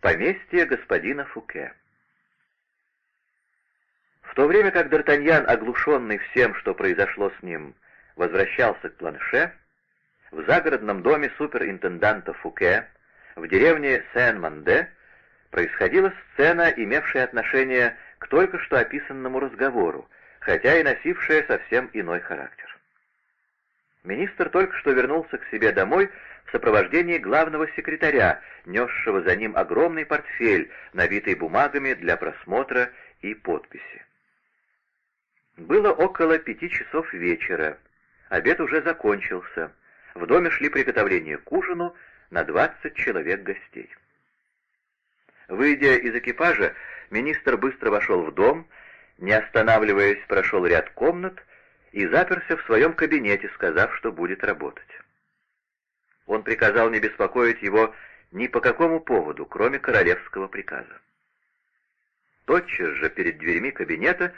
Поместье господина Фуке. В то время как Д'Артаньян, оглушенный всем, что произошло с ним, возвращался к планше, в загородном доме суперинтенданта Фуке, в деревне Сен-Манде, происходила сцена, имевшая отношение к только что описанному разговору, хотя и носившая совсем иной характер. Министр только что вернулся к себе домой в сопровождении главного секретаря, несшего за ним огромный портфель, набитый бумагами для просмотра и подписи. Было около пяти часов вечера. Обед уже закончился. В доме шли приготовления к ужину на двадцать человек гостей. Выйдя из экипажа, министр быстро вошел в дом, не останавливаясь, прошел ряд комнат и заперся в своем кабинете, сказав, что будет работать. Он приказал не беспокоить его ни по какому поводу, кроме королевского приказа. Тотчас же перед дверями кабинета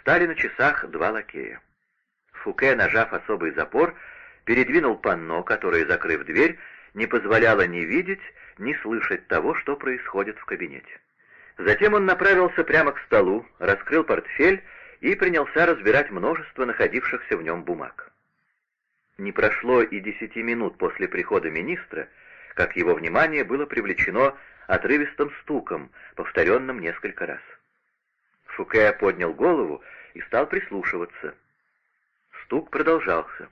стали на часах два лакея. Фуке, нажав особый запор, передвинул панно, которое, закрыв дверь, не позволяло ни видеть, ни слышать того, что происходит в кабинете. Затем он направился прямо к столу, раскрыл портфель и принялся разбирать множество находившихся в нем бумаг. Не прошло и десяти минут после прихода министра, как его внимание было привлечено отрывистым стуком, повторенным несколько раз. Фуке поднял голову и стал прислушиваться. Стук продолжался.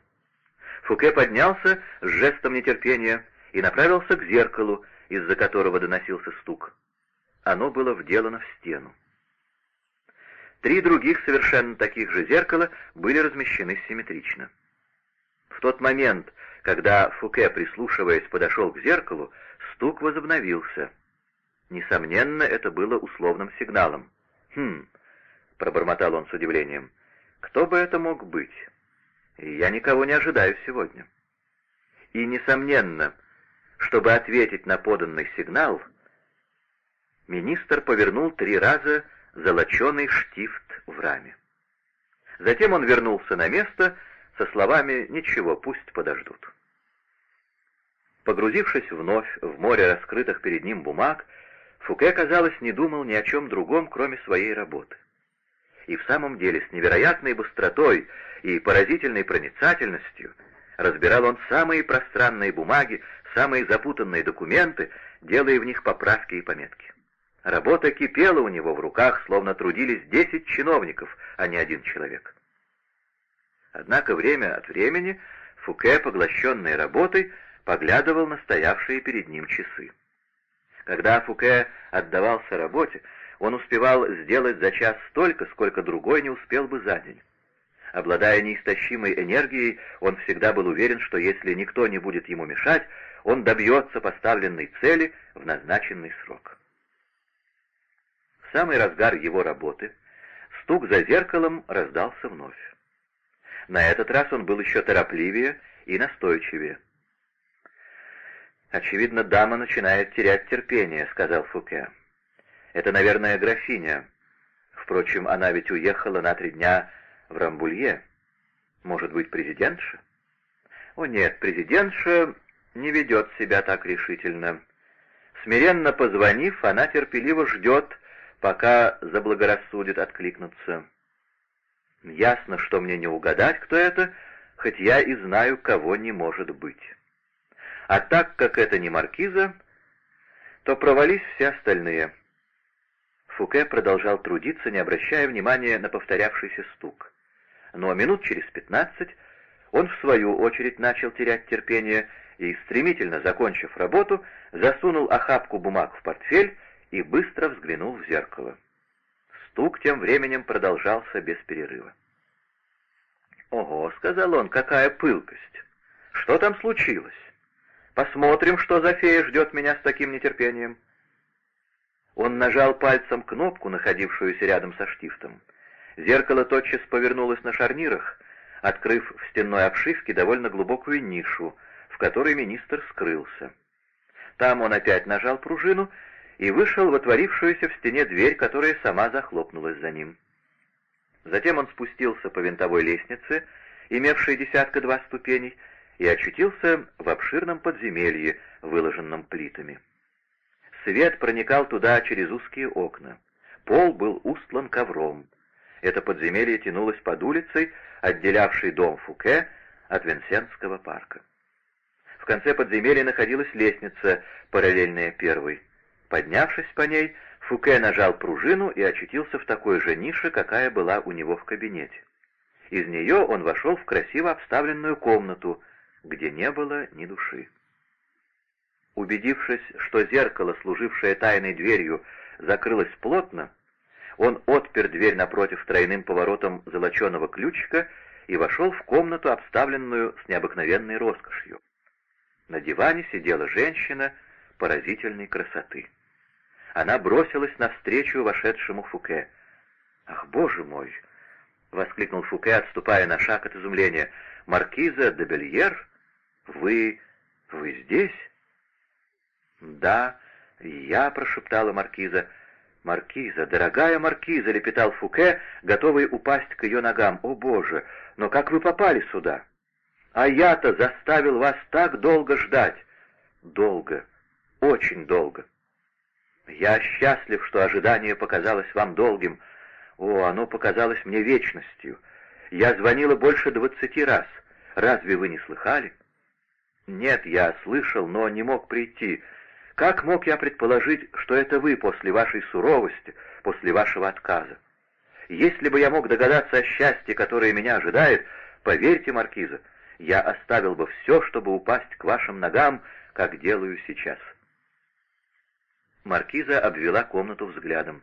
Фуке поднялся с жестом нетерпения и направился к зеркалу, из-за которого доносился стук. Оно было вделано в стену. Три других совершенно таких же зеркала были размещены симметрично. В тот момент, когда Фуке, прислушиваясь, подошел к зеркалу, стук возобновился. Несомненно, это было условным сигналом. «Хм», — пробормотал он с удивлением, — «кто бы это мог быть? я никого не ожидаю сегодня». И, несомненно, чтобы ответить на поданный сигнал, министр повернул три раза золоченый штифт в раме. Затем он вернулся на место со словами «Ничего, пусть подождут». Погрузившись вновь в море раскрытых перед ним бумаг, Фуке, казалось, не думал ни о чем другом, кроме своей работы. И в самом деле с невероятной быстротой и поразительной проницательностью разбирал он самые пространные бумаги, самые запутанные документы, делая в них поправки и пометки. Работа кипела у него в руках, словно трудились десять чиновников, а не один человек. Однако время от времени Фуке, поглощенный работой, поглядывал на стоявшие перед ним часы. Когда Фуке отдавался работе, он успевал сделать за час столько, сколько другой не успел бы за день. Обладая неистощимой энергией, он всегда был уверен, что если никто не будет ему мешать, он добьется поставленной цели в назначенный срок самый разгар его работы, стук за зеркалом раздался вновь. На этот раз он был еще торопливее и настойчивее. «Очевидно, дама начинает терять терпение», — сказал Фуке. «Это, наверное, графиня. Впрочем, она ведь уехала на три дня в Рамбулье. Может быть, президентша?» «О нет, президентша не ведет себя так решительно. Смиренно позвонив, она терпеливо ждет, пока заблагорассудит откликнуться. Ясно, что мне не угадать, кто это, хоть я и знаю, кого не может быть. А так как это не маркиза, то провались все остальные. Фуке продолжал трудиться, не обращая внимания на повторявшийся стук. Но минут через пятнадцать он в свою очередь начал терять терпение и, стремительно закончив работу, засунул охапку бумаг в портфель и быстро взглянул в зеркало. Стук тем временем продолжался без перерыва. «Ого», — сказал он, — «какая пылкость! Что там случилось? Посмотрим, что за фея ждет меня с таким нетерпением». Он нажал пальцем кнопку, находившуюся рядом со штифтом. Зеркало тотчас повернулось на шарнирах, открыв в стенной обшивке довольно глубокую нишу, в которой министр скрылся. Там он опять нажал пружину, и вышел в отворившуюся в стене дверь, которая сама захлопнулась за ним. Затем он спустился по винтовой лестнице, имевшей десятка-два ступеней, и очутился в обширном подземелье, выложенном плитами. Свет проникал туда через узкие окна. Пол был устлан ковром. Это подземелье тянулось под улицей, отделявшей дом Фуке от Венсенского парка. В конце подземелья находилась лестница, параллельная первой. Поднявшись по ней, Фуке нажал пружину и очутился в такой же нише, какая была у него в кабинете. Из нее он вошел в красиво обставленную комнату, где не было ни души. Убедившись, что зеркало, служившее тайной дверью, закрылось плотно, он отпер дверь напротив тройным поворотом золоченого ключика и вошел в комнату, обставленную с необыкновенной роскошью. На диване сидела женщина поразительной красоты. Она бросилась навстречу вошедшему Фуке. «Ах, боже мой!» — воскликнул Фуке, отступая на шаг от изумления. «Маркиза де Бельер? Вы... вы здесь?» «Да, я», — прошептала Маркиза. «Маркиза, дорогая Маркиза!» — лепетал Фуке, готовый упасть к ее ногам. «О, Боже! Но как вы попали сюда?» «А я-то заставил вас так долго ждать!» «Долго, очень долго!» Я счастлив, что ожидание показалось вам долгим. О, оно показалось мне вечностью. Я звонила больше двадцати раз. Разве вы не слыхали? Нет, я слышал, но не мог прийти. Как мог я предположить, что это вы после вашей суровости, после вашего отказа? Если бы я мог догадаться о счастье, которое меня ожидает, поверьте, Маркиза, я оставил бы все, чтобы упасть к вашим ногам, как делаю сейчас». Маркиза обвела комнату взглядом.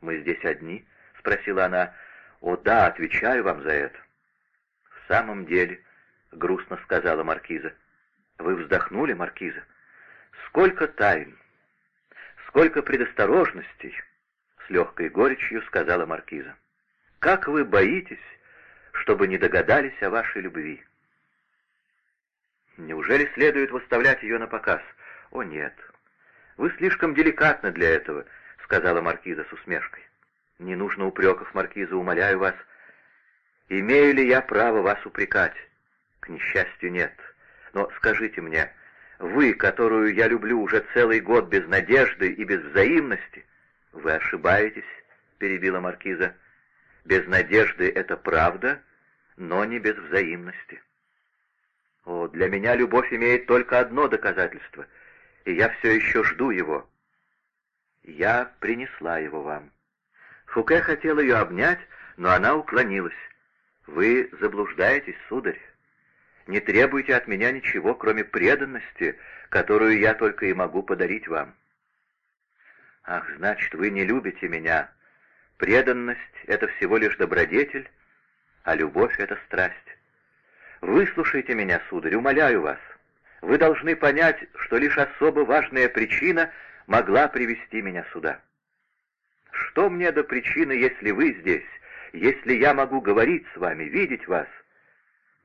«Мы здесь одни?» — спросила она. «О да, отвечаю вам за это». «В самом деле», — грустно сказала Маркиза. «Вы вздохнули, Маркиза? Сколько тайн, сколько предосторожностей!» — с легкой горечью сказала Маркиза. «Как вы боитесь, чтобы не догадались о вашей любви?» «Неужели следует выставлять ее на показ?» «О нет, «Вы слишком деликатны для этого», — сказала Маркиза с усмешкой. «Не нужно упреков, Маркиза, умоляю вас. Имею ли я право вас упрекать? К несчастью, нет. Но скажите мне, вы, которую я люблю уже целый год без надежды и без взаимности, вы ошибаетесь, — перебила Маркиза. Без надежды — это правда, но не без взаимности. О, для меня любовь имеет только одно доказательство — и я все еще жду его. Я принесла его вам. Фуке хотел ее обнять, но она уклонилась. Вы заблуждаетесь, сударь. Не требуйте от меня ничего, кроме преданности, которую я только и могу подарить вам. Ах, значит, вы не любите меня. Преданность — это всего лишь добродетель, а любовь — это страсть. Выслушайте меня, сударь, умоляю вас вы должны понять, что лишь особо важная причина могла привести меня сюда. Что мне до причины, если вы здесь, если я могу говорить с вами, видеть вас?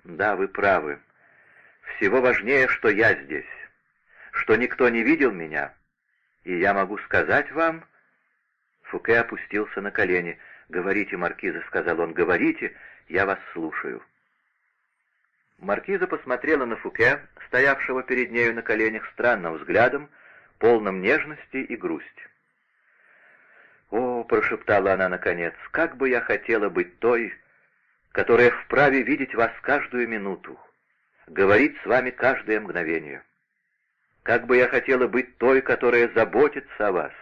Да, вы правы. Всего важнее, что я здесь, что никто не видел меня, и я могу сказать вам... Фуке опустился на колени. «Говорите, Маркиза», — сказал он, — «говорите, я вас слушаю». Маркиза посмотрела на Фуке, стоявшего перед нею на коленях, странным взглядом, полным нежности и грусти. «О!» — прошептала она наконец, — «как бы я хотела быть той, которая вправе видеть вас каждую минуту, говорить с вами каждое мгновение. Как бы я хотела быть той, которая заботится о вас,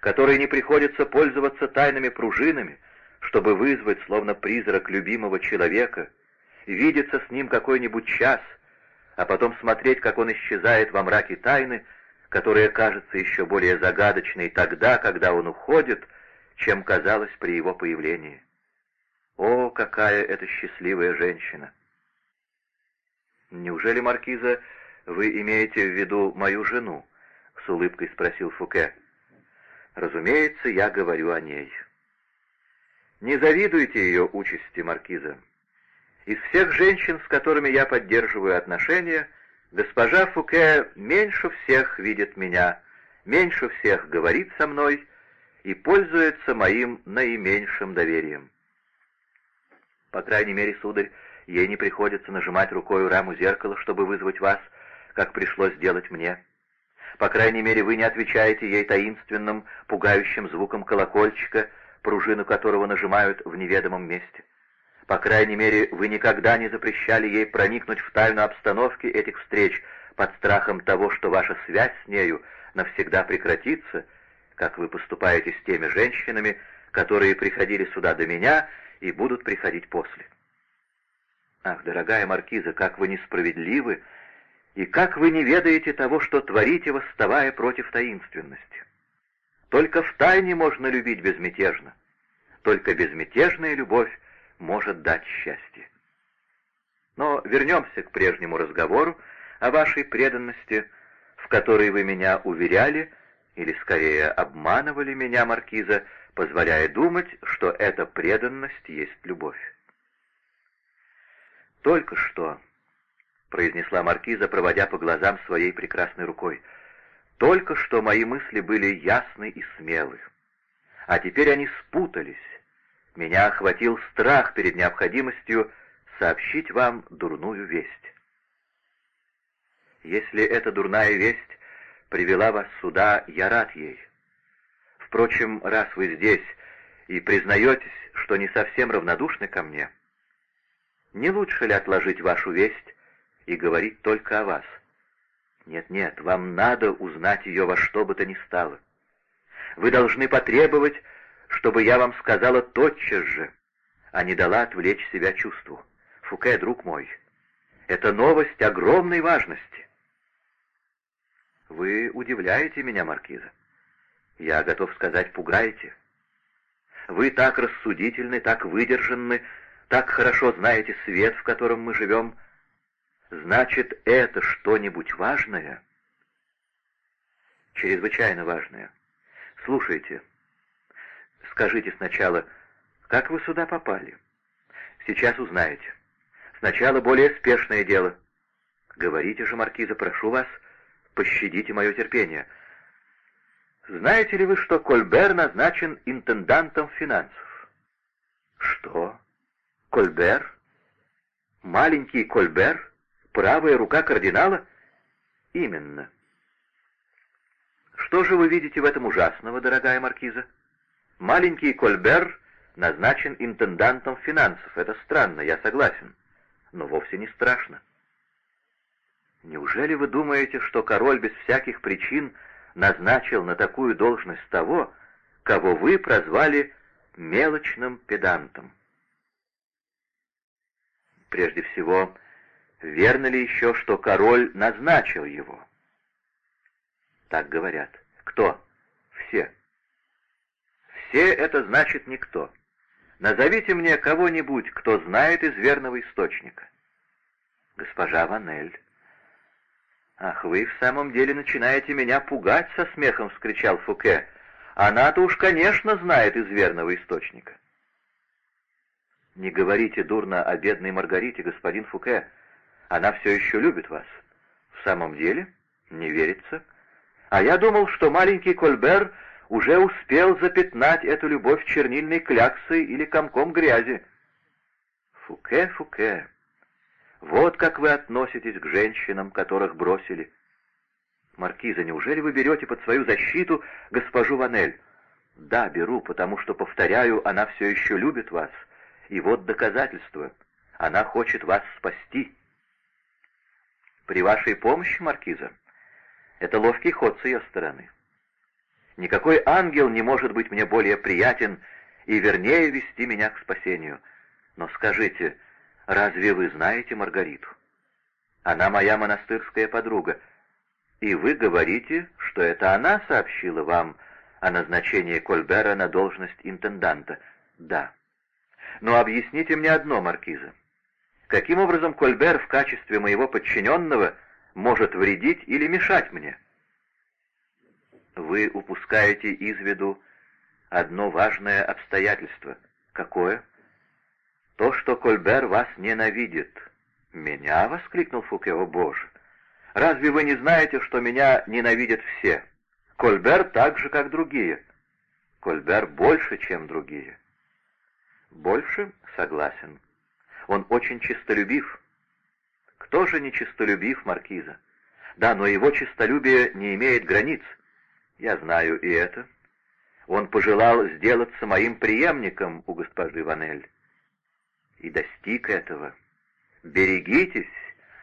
которой не приходится пользоваться тайными пружинами, чтобы вызвать, словно призрак любимого человека, видеться с ним какой-нибудь час, а потом смотреть, как он исчезает во мраке тайны, которая кажется еще более загадочной тогда, когда он уходит, чем казалось при его появлении. О, какая это счастливая женщина! «Неужели, Маркиза, вы имеете в виду мою жену?» — с улыбкой спросил Фуке. «Разумеется, я говорю о ней». «Не завидуйте ее участи, Маркиза. Из всех женщин, с которыми я поддерживаю отношения, госпожа Фуке меньше всех видит меня, меньше всех говорит со мной и пользуется моим наименьшим доверием. По крайней мере, сударь, ей не приходится нажимать рукой раму зеркала, чтобы вызвать вас, как пришлось сделать мне. По крайней мере, вы не отвечаете ей таинственным, пугающим звуком колокольчика, пружину которого нажимают в неведомом месте. По крайней мере, вы никогда не запрещали ей проникнуть в тайну обстановки этих встреч под страхом того, что ваша связь с нею навсегда прекратится, как вы поступаете с теми женщинами, которые приходили сюда до меня и будут приходить после. Ах, дорогая маркиза, как вы несправедливы, и как вы не ведаете того, что творите, восставая против таинственности. Только в тайне можно любить безмятежно. Только безмятежная любовь может дать счастье. Но вернемся к прежнему разговору о вашей преданности, в которой вы меня уверяли, или скорее обманывали меня, Маркиза, позволяя думать, что эта преданность есть любовь. Только что — произнесла маркиза, проводя по глазам своей прекрасной рукой. «Только что мои мысли были ясны и смелы. А теперь они спутались. Меня охватил страх перед необходимостью сообщить вам дурную весть. Если эта дурная весть привела вас сюда, я рад ей. Впрочем, раз вы здесь и признаетесь, что не совсем равнодушны ко мне, не лучше ли отложить вашу весть и говорить только о вас. Нет-нет, вам надо узнать ее во что бы то ни стало. Вы должны потребовать, чтобы я вам сказала тотчас же, а не дала отвлечь себя чувству. Фуке, друг мой, это новость огромной важности. Вы удивляете меня, Маркиза. Я готов сказать, пугаете. Вы так рассудительны, так выдержанны, так хорошо знаете свет, в котором мы живем, — Значит, это что-нибудь важное? Чрезвычайно важное. Слушайте, скажите сначала, как вы сюда попали? Сейчас узнаете. Сначала более спешное дело. Говорите же, Маркиза, прошу вас, пощадите мое терпение. Знаете ли вы, что Кольбер назначен интендантом финансов? Что? Кольбер? Маленький Кольбер? Правая рука кардинала? Именно. Что же вы видите в этом ужасного, дорогая маркиза? Маленький Кольбер назначен интендантом финансов. Это странно, я согласен. Но вовсе не страшно. Неужели вы думаете, что король без всяких причин назначил на такую должность того, кого вы прозвали мелочным педантом? Прежде всего, верно ли еще, что король назначил его? Так говорят. Кто? Все. Все это значит никто. Назовите мне кого-нибудь, кто знает из верного источника. Госпожа Ванель. «Ах, вы в самом деле начинаете меня пугать со смехом!» — вскричал Фуке. «Она-то уж, конечно, знает из верного источника». «Не говорите дурно о бедной Маргарите, господин Фуке. Она все еще любит вас. В самом деле? Не верится. А я думал, что маленький Кольбер уже успел запятнать эту любовь чернильной кляксой или комком грязи. Фуке, Фуке, вот как вы относитесь к женщинам, которых бросили. Маркиза, неужели вы берете под свою защиту госпожу Ванель? Да, беру, потому что, повторяю, она все еще любит вас. И вот доказательство. Она хочет вас спасти. При вашей помощи, Маркиза? Это ловкий ход с ее стороны. Никакой ангел не может быть мне более приятен и вернее вести меня к спасению. Но скажите, разве вы знаете Маргариту? Она моя монастырская подруга. И вы говорите, что это она сообщила вам о назначении Кольбера на должность интенданта? Да. Но объясните мне одно, Маркиза. Каким образом Кольбер в качестве моего подчиненного может вредить или мешать мне? Вы упускаете из виду одно важное обстоятельство. Какое? То, что Кольбер вас ненавидит. «Меня?» — воскликнул Фуке, «О, Боже! Разве вы не знаете, что меня ненавидят все? Кольбер так же, как другие. Кольбер больше, чем другие». «Больше?» — согласен. Он очень честолюбив. Кто же не честолюбив, Маркиза? Да, но его честолюбие не имеет границ. Я знаю и это. Он пожелал сделаться моим преемником у госпожи Ванель. И достиг этого. Берегитесь,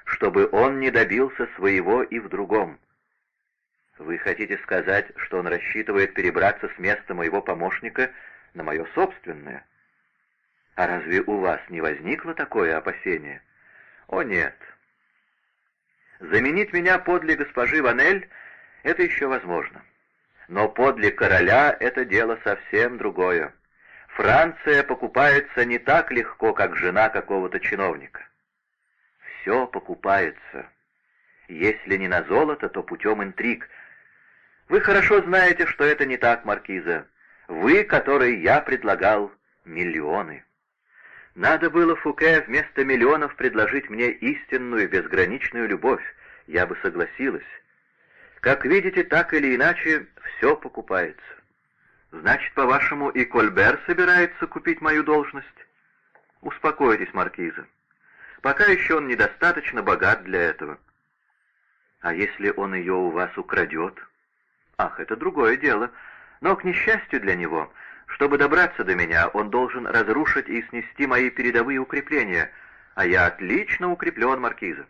чтобы он не добился своего и в другом. Вы хотите сказать, что он рассчитывает перебраться с места моего помощника на мое собственное? А разве у вас не возникло такое опасение? О, нет. Заменить меня подле госпожи Ванель — это еще возможно. Но подле короля это дело совсем другое. Франция покупается не так легко, как жена какого-то чиновника. Все покупается. Если не на золото, то путем интриг. Вы хорошо знаете, что это не так, Маркиза. Вы, который я предлагал миллионы. Надо было Фуке вместо миллионов предложить мне истинную безграничную любовь. Я бы согласилась. Как видите, так или иначе, все покупается. Значит, по-вашему, и Кольбер собирается купить мою должность? Успокойтесь, Маркиза. Пока еще он недостаточно богат для этого. А если он ее у вас украдет? Ах, это другое дело. Но, к несчастью для него, чтобы добраться до меня, он должен разрушить и снести мои передовые укрепления, а я отлично укреплен, Маркиза.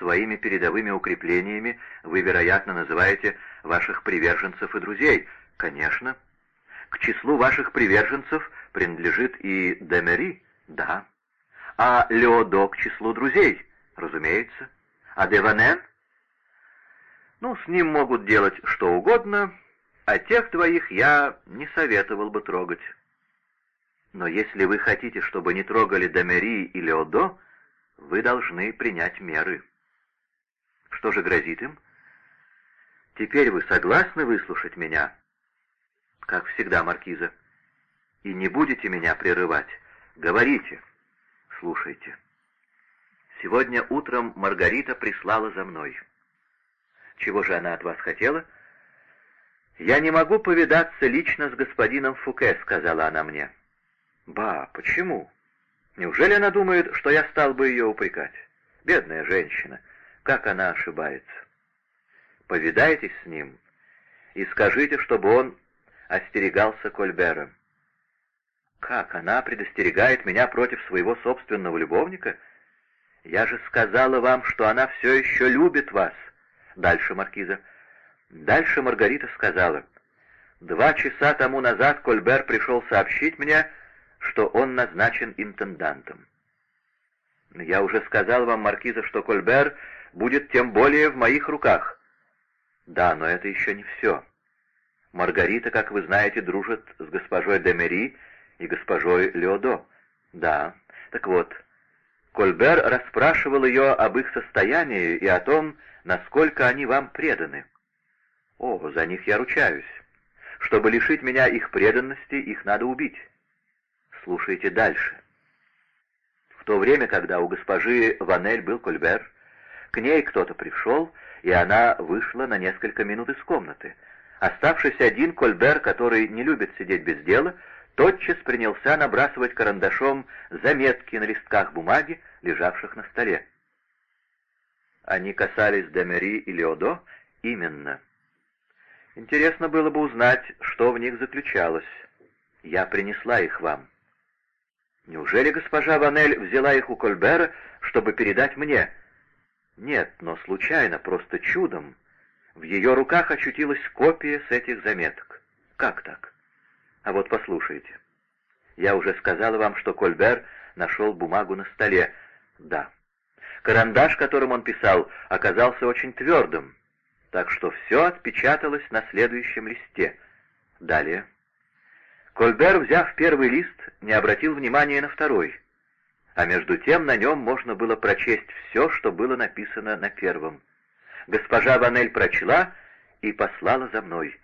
Своими передовыми укреплениями вы, вероятно, называете ваших приверженцев и друзей. Конечно. К числу ваших приверженцев принадлежит и Демери? Да. А Леодо к числу друзей? Разумеется. А Деванен? Ну, с ним могут делать что угодно, а тех двоих я не советовал бы трогать. Но если вы хотите, чтобы не трогали Демери и Леодо, вы должны принять меры. Что же грозит им? Теперь вы согласны выслушать меня? Как всегда, Маркиза. И не будете меня прерывать. Говорите. Слушайте. Сегодня утром Маргарита прислала за мной. Чего же она от вас хотела? «Я не могу повидаться лично с господином Фуке», — сказала она мне. «Ба, почему? Неужели она думает, что я стал бы ее упрекать? Бедная женщина. Как она ошибается? Повидайтесь с ним и скажите, чтобы он остерегался Кольбера. Как она предостерегает меня против своего собственного любовника? Я же сказала вам, что она все еще любит вас. Дальше, Маркиза. Дальше Маргарита сказала. Два часа тому назад Кольбер пришел сообщить мне, что он назначен интендантом. Я уже сказал вам, Маркиза, что Кольбер будет тем более в моих руках. Да, но это еще не все. Маргарита, как вы знаете, дружит с госпожой Демери и госпожой Леодо. Да, так вот, Кольбер расспрашивал ее об их состоянии и о том, насколько они вам преданы. О, за них я ручаюсь. Чтобы лишить меня их преданности, их надо убить. Слушайте дальше. В то время, когда у госпожи Ванель был Кольбер, к ней кто-то пришел, и она вышла на несколько минут из комнаты. Оставшись один, Кольбер, который не любит сидеть без дела, тотчас принялся набрасывать карандашом заметки на листках бумаги, лежавших на столе. Они касались Демери и Леодо? Именно. Интересно было бы узнать, что в них заключалось. Я принесла их вам. Неужели госпожа Ванель взяла их у Кольбера, чтобы передать мне? Нет, но случайно, просто чудом. В ее руках очутилась копия с этих заметок. Как так? А вот послушайте. Я уже сказала вам, что Кольбер нашел бумагу на столе. Да. Карандаш, которым он писал, оказался очень твердым, так что все отпечаталось на следующем листе. Далее. Кольбер, взяв первый лист, не обратил внимания на второй — а между тем на нем можно было прочесть все, что было написано на первом. Госпожа Ванель прочла и послала за мной.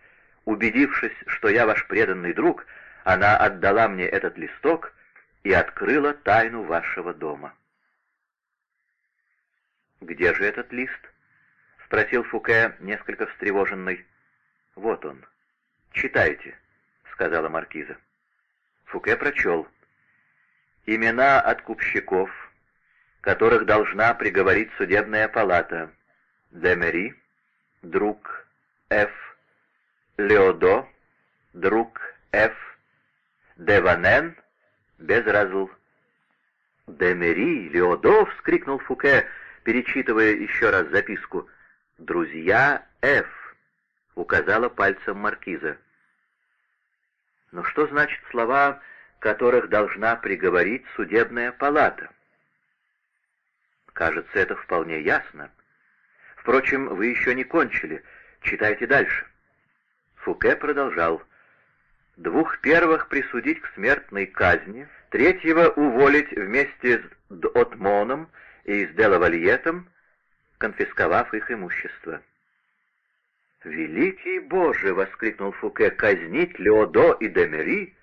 Убедившись, что я ваш преданный друг, она отдала мне этот листок и открыла тайну вашего дома. «Где же этот лист?» — спросил Фуке, несколько встревоженный. «Вот он. Читайте», — сказала маркиза. Фуке прочел имена откупщиков, которых должна приговорить судебная палата. Демери, друг Ф. Леодо, друг Ф. Деванен, без разл. «Демери, Леодо!» — вскрикнул Фуке, перечитывая еще раз записку. «Друзья Ф», — указала пальцем маркиза. Но что значит слова, которых должна приговорить судебная палата? Кажется, это вполне ясно. Впрочем, вы еще не кончили. Читайте дальше. Фуке продолжал. Двух первых присудить к смертной казни, третьего уволить вместе с Д'Отмоном и с Делавальетом, конфисковав их имущество. «Великий Боже!» — воскликнул Фуке. «Казнить Леодо и Демери?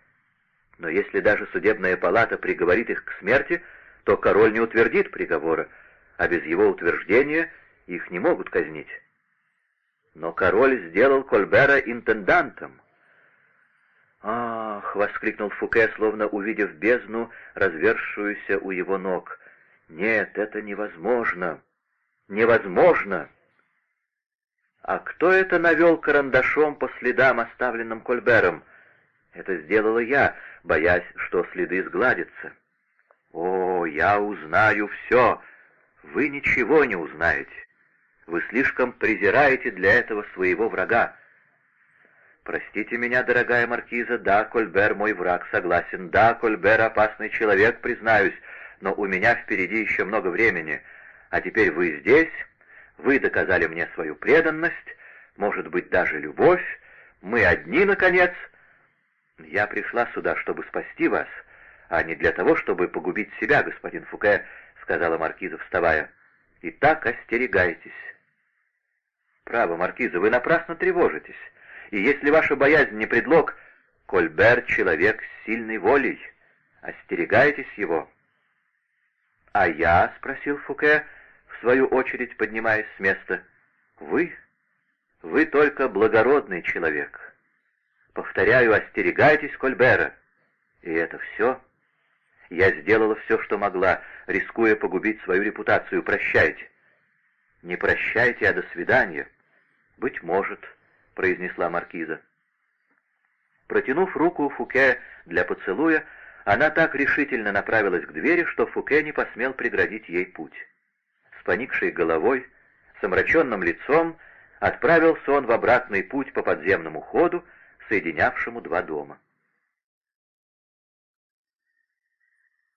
Но если даже судебная палата приговорит их к смерти, то король не утвердит приговора, а без его утверждения их не могут казнить. Но король сделал Кольбера интендантом. «Ах!» — воскликнул Фуке, словно увидев бездну, развершуюся у его ног. «Нет, это невозможно! Невозможно!» «А кто это навел карандашом по следам, оставленным Кольбером?» «Это сделала я, боясь, что следы сгладятся». «О, я узнаю все!» «Вы ничего не узнаете. Вы слишком презираете для этого своего врага. Простите меня, дорогая маркиза, да, Кольбер мой враг, согласен, да, Кольбер опасный человек, признаюсь, но у меня впереди еще много времени. А теперь вы здесь, вы доказали мне свою преданность, может быть, даже любовь, мы одни, наконец. Я пришла сюда, чтобы спасти вас, а не для того, чтобы погубить себя, господин Фуке, — сказала маркиза, вставая. — И так остерегайтесь. «Право, Маркиза, вы напрасно тревожитесь. И если ваша боязнь не предлог, Кольбер — человек с сильной волей. Остерегайтесь его». «А я?» — спросил Фуке, в свою очередь поднимаясь с места. «Вы? Вы только благородный человек. Повторяю, остерегайтесь Кольбера. И это все?» Я сделала все, что могла, рискуя погубить свою репутацию. Прощайте. «Не прощайте, а до свидания». «Быть может», — произнесла маркиза. Протянув руку Фуке для поцелуя, она так решительно направилась к двери, что Фуке не посмел преградить ей путь. С поникшей головой, с омраченным лицом, отправился он в обратный путь по подземному ходу, соединявшему два дома.